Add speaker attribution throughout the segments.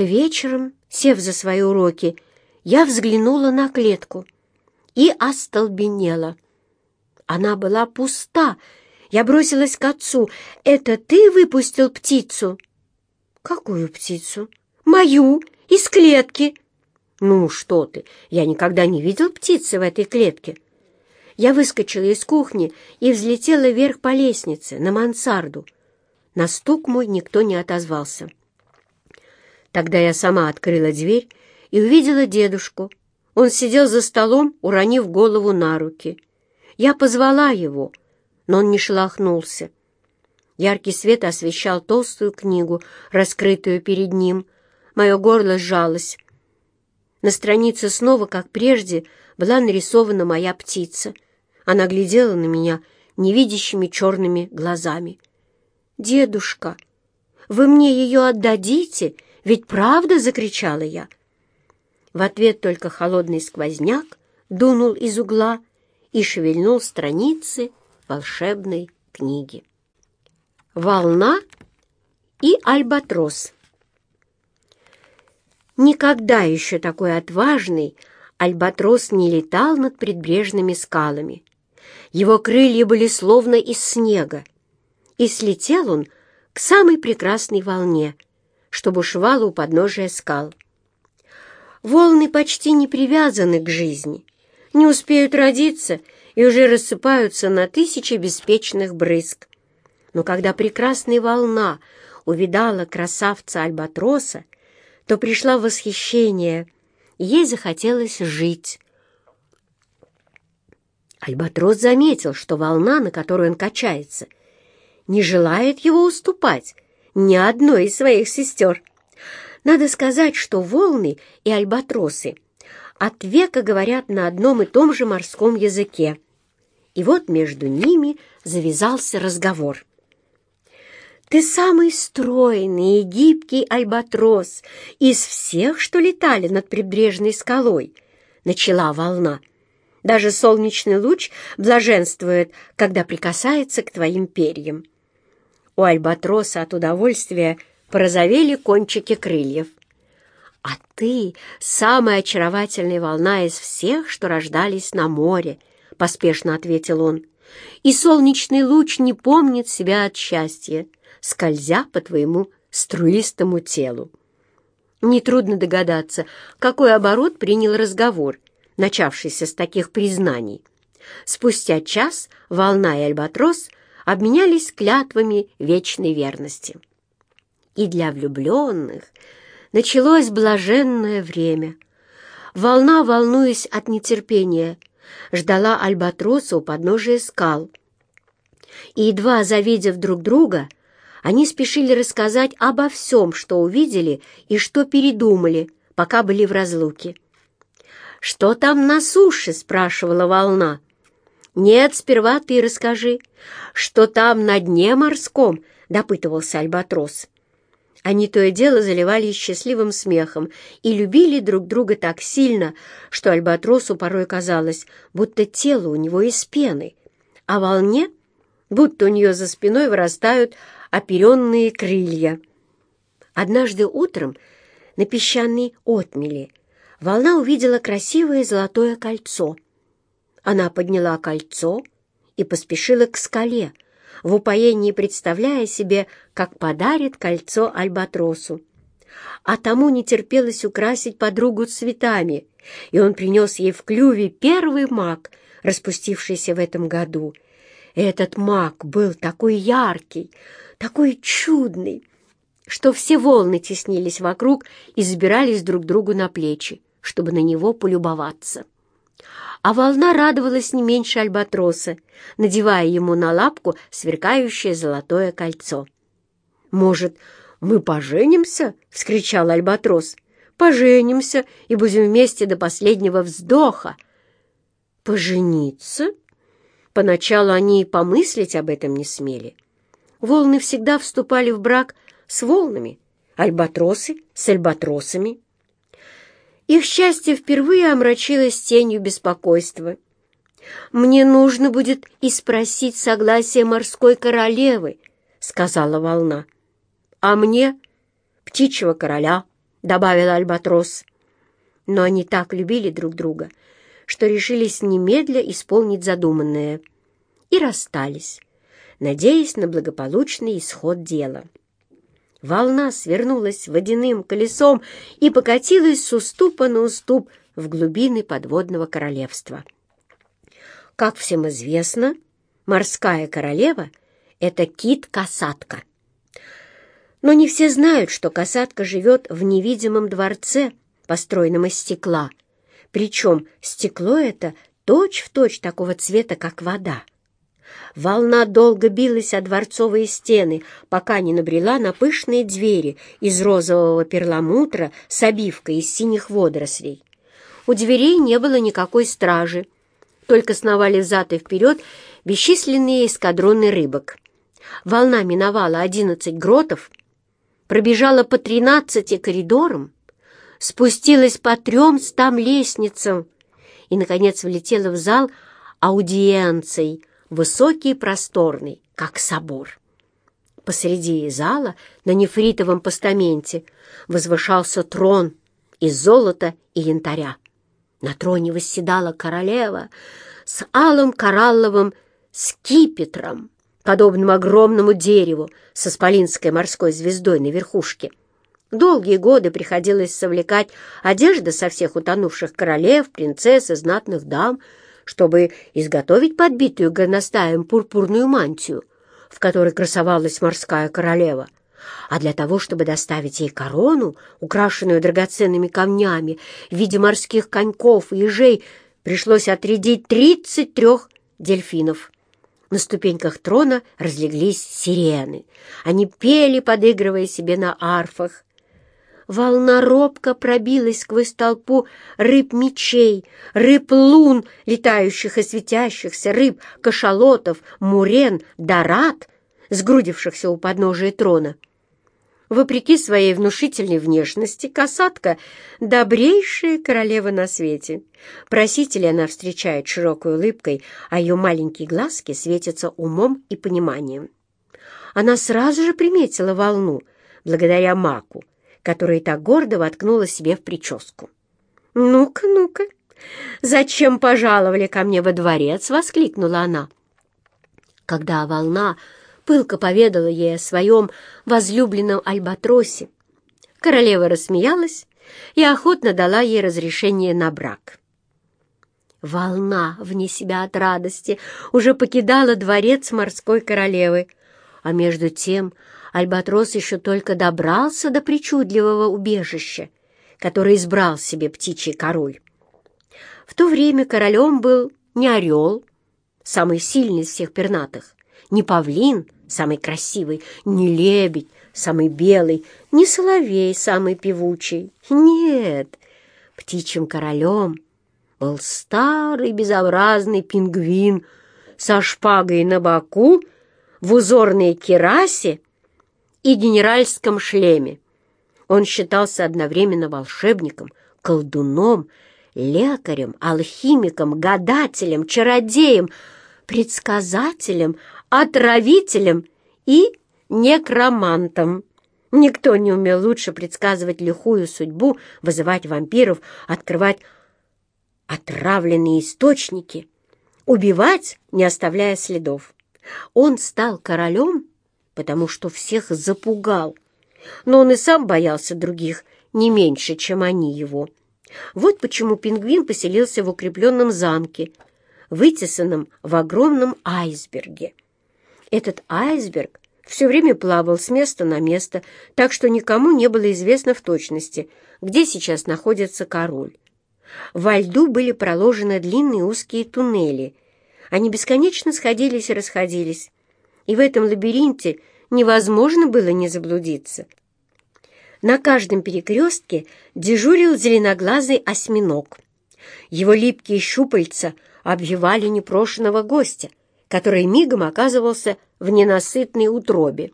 Speaker 1: Как-то вечером, сев за свои уроки, я взглянула на клетку и остолбенела. Она была пуста. Я бросилась к отцу. «Это ты выпустил птицу?» «Какую птицу?» «Мою, из клетки». «Ну что ты, я никогда не видел птицы в этой клетке». Я выскочила из кухни и взлетела вверх по лестнице, на мансарду. На стук мой никто не отозвался. Тогда я сама открыла дверь и увидела дедушку. Он сидел за столом, уронив голову на руки. Я позвала его, но он не шелохнулся. Яркий свет освещал толстую книгу, раскрытую перед ним. Мое горло сжалось. На странице снова, как прежде, была нарисована моя птица. Она глядела на меня невидящими черными глазами. «Дедушка, вы мне ее отдадите?» Ведь правда?» — закричала я. В ответ только холодный сквозняк дунул из угла и шевельнул страницы волшебной книги. Волна и альбатрос. Никогда еще такой отважный альбатрос не летал над предбрежными скалами. Его крылья были словно из снега, и слетел он к самой прекрасной волне — что бушевало у подножия скал. Волны почти не привязаны к жизни, не успеют родиться и уже рассыпаются на тысячи беспечных брызг. Но когда прекрасная волна увидала красавца Альбатроса, то пришла в восхищение, и ей захотелось жить. Альбатрос заметил, что волна, на которой он качается, не желает его уступать, ни одной из своих сестер. Надо сказать, что волны и альбатросы от века говорят на одном и том же морском языке. И вот между ними завязался разговор. «Ты самый стройный и гибкий альбатрос из всех, что летали над прибрежной скалой», — начала волна. «Даже солнечный луч блаженствует, когда прикасается к твоим перьям». У альбатроса от удовольствия порозовели кончики крыльев. «А ты — самая очаровательная волна из всех, что рождались на море», — поспешно ответил он. «И солнечный луч не помнит себя от счастья, скользя по твоему струистому телу». Нетрудно догадаться, какой оборот принял разговор, начавшийся с таких признаний. Спустя час волна и альбатрос — обменялись клятвами вечной верности. И для влюбленных началось блаженное время. Волна, волнуясь от нетерпения, ждала альбатроса у подножия скал. И, едва завидев друг друга, они спешили рассказать обо всем, что увидели и что передумали, пока были в разлуке. «Что там на суше?» — спрашивала волна. «Нет, сперва ты расскажи, что там на дне морском?» — допытывался Альбатрос. Они то и дело заливались счастливым смехом и любили друг друга так сильно, что Альбатросу порой казалось, будто тело у него из пены, а волне, будто у нее за спиной вырастают оперенные крылья. Однажды утром на песчаной отмели волна увидела красивое золотое кольцо — она подняла кольцо и поспешила к скале, в упоении представляя себе, как подарит кольцо Альбатросу. А тому не терпелось украсить подругу цветами, и он принес ей в клюве первый мак, распустившийся в этом году. Этот мак был такой яркий, такой чудный, что все волны теснились вокруг и забирались друг другу на плечи, чтобы на него полюбоваться а волна радовалась не меньше альбатроса, надевая ему на лапку сверкающее золотое кольцо. «Может, мы поженимся?» — вскричал альбатрос. «Поженимся и будем вместе до последнего вздоха». «Пожениться?» Поначалу они и помыслить об этом не смели. Волны всегда вступали в брак с волнами, альбатросы с альбатросами. Их счастье впервые омрачилось тенью беспокойства. «Мне нужно будет и спросить согласие морской королевы», — сказала волна. «А мне — птичьего короля», — добавил Альбатрос. Но они так любили друг друга, что решились немедля исполнить задуманное и расстались, надеясь на благополучный исход дела. Волна свернулась водяным колесом и покатилась с уступа на уступ в глубины подводного королевства. Как всем известно, морская королева — это кит-касатка. Но не все знают, что касатка живет в невидимом дворце, построенном из стекла. Причем стекло это точь-в-точь точь такого цвета, как вода. Волна долго билась о дворцовые стены, пока не набрела на пышные двери из розового перламутра с обивкой из синих водорослей. У дверей не было никакой стражи, только сновали взад и вперед бесчисленные эскадроны рыбок. Волна миновала одиннадцать гротов, пробежала по тринадцати коридорам, спустилась по трем стам лестницам и, наконец, влетела в зал аудиенций, высокий и просторный, как собор. Посреди зала на нефритовом постаменте возвышался трон из золота и янтаря. На троне восседала королева с алым коралловым скипетром, подобным огромному дереву со исполинской морской звездой на верхушке. Долгие годы приходилось совлекать одежды со всех утонувших королев, принцесс и знатных дам, чтобы изготовить подбитую горностаем пурпурную мантию, в которой красовалась морская королева, а для того, чтобы доставить ей корону, украшенную драгоценными камнями в виде морских коньков и ежей, пришлось отрядить тридцать трех дельфинов. На ступеньках трона разлеглись сирены. Они пели, подыгрывая себе на арфах. Волна робко пробилась сквозь толпу рыб-мечей, рыб-лун, летающих и светящихся, рыб-кашалотов, мурен, дорад, сгрудившихся у подножия трона. Вопреки своей внушительной внешности, касатка — добрейшая королева на свете. Просителей она встречает широкой улыбкой, а ее маленькие глазки светятся умом и пониманием. Она сразу же приметила волну, благодаря маку, которая так гордо воткнула себе в прическу. «Ну-ка, ну-ка, зачем пожаловали ко мне во дворец?» — воскликнула она. Когда волна пылко поведала ей о своем возлюбленном альбатросе, королева рассмеялась и охотно дала ей разрешение на брак. Волна вне себя от радости уже покидала дворец морской королевы, а между тем Альбатрос еще только добрался до причудливого убежища, которое избрал себе птичий король. В то время королем был не орел, самый сильный из всех пернатых, не павлин, самый красивый, не лебедь, самый белый, не соловей, самый певучий. Нет, птичьим королем был старый безобразный пингвин со шпагой на боку, в узорной керасе и генеральском шлеме. Он считался одновременно волшебником, колдуном, лекарем, алхимиком, гадателем, чародеем, предсказателем, отравителем и некромантом. Никто не умел лучше предсказывать лихую судьбу, вызывать вампиров, открывать отравленные источники, убивать, не оставляя следов. Он стал королем потому что всех запугал. Но он и сам боялся других не меньше, чем они его. Вот почему пингвин поселился в укрепленном замке, вытесанном в огромном айсберге. Этот айсберг все время плавал с места на место, так что никому не было известно в точности, где сейчас находится король. Во льду были проложены длинные узкие туннели. Они бесконечно сходились и расходились. И в этом лабиринте невозможно было не заблудиться. На каждом перекрестке дежурил зеленоглазый осьминог. Его липкие щупальца обвивали непрошенного гостя, который мигом оказывался в ненасытной утробе.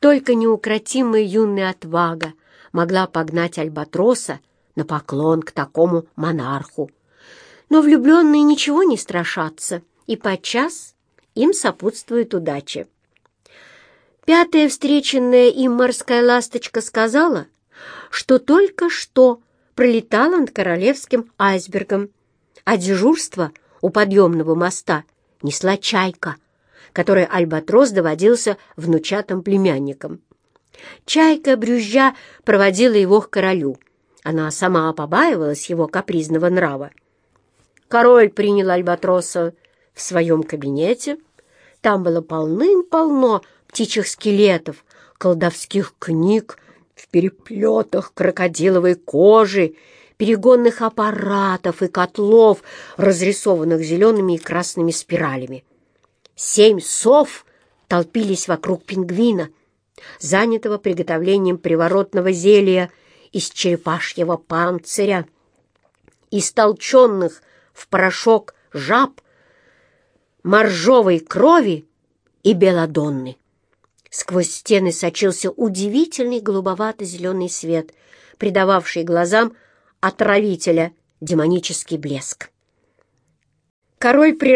Speaker 1: Только неукротимая юная отвага могла погнать альбатроса на поклон к такому монарху. Но влюбленные ничего не страшатся, и подчас им сопутствует удача. Пятая встреченная им морская ласточка сказала, что только что пролетала над королевским айсбергом, а дежурство у подъемного моста несла чайка, которой Альбатрос доводился внучатым племянником. Чайка, брюзжа, проводила его к королю. Она сама побаивалась его капризного нрава. Король принял Альбатроса в своем кабинете. Там было полным-полно птичьих скелетов, колдовских книг, в переплетах крокодиловой кожи, перегонных аппаратов и котлов, разрисованных зелеными и красными спиралями. Семь сов толпились вокруг пингвина, занятого приготовлением приворотного зелья из черепашьего панциря, из толченных в порошок жаб, моржовой крови и белодонны. Сквозь стены сочился удивительный голубовато-зеленый свет, придававший глазам отравителя демонический блеск. Король при